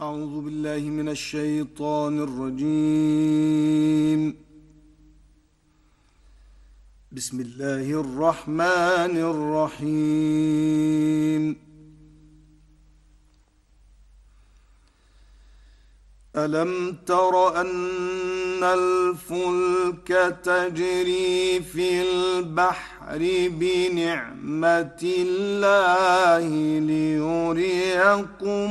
أعوذ بالله من الشيطان الرجيم. بسم الله الرحمن الرحيم. ألم تر أن الفلك تجري في البحر بنعمة الله ليريكم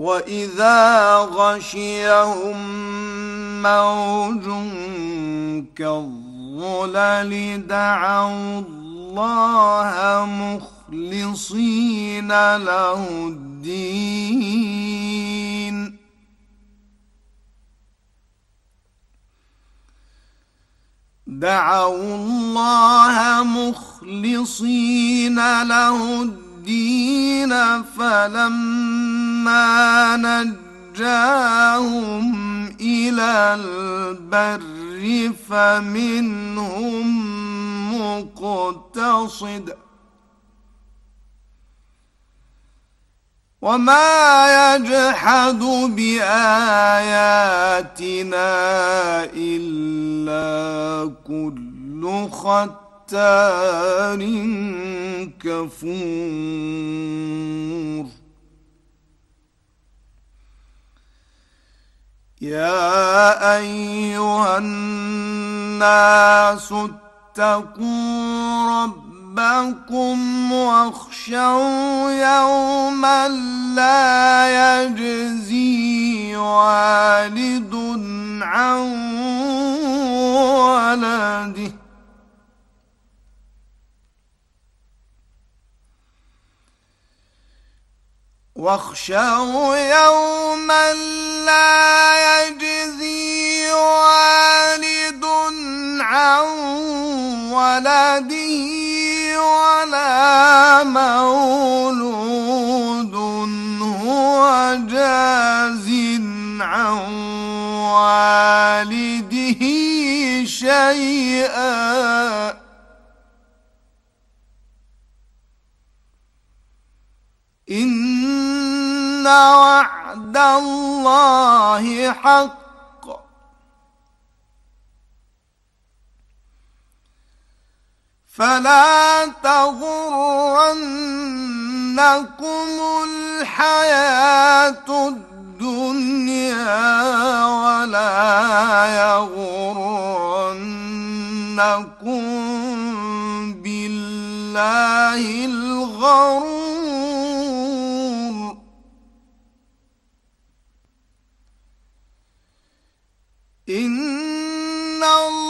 وإذا غشيهم موج كالظلل دعوا الله مخلصين له الدين دعوا الله مخلصين له الدين فلما نجاهم إلى البر فمنهم مقتصد. وما يجحد بآياتنا إلا كل ختار كفور. يا أيها الناس اتقوا ربكم واخشوا يوما لا يجزي والد عن ولده. واخشوا يوما لا والده شيئا. إن وعد الله حق. فلا تغرنكم الحياة الدنيا. بالله الغرور. إن الله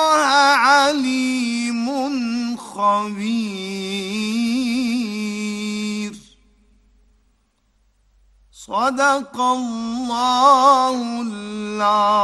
عليم خبير. صدق الله العظيم.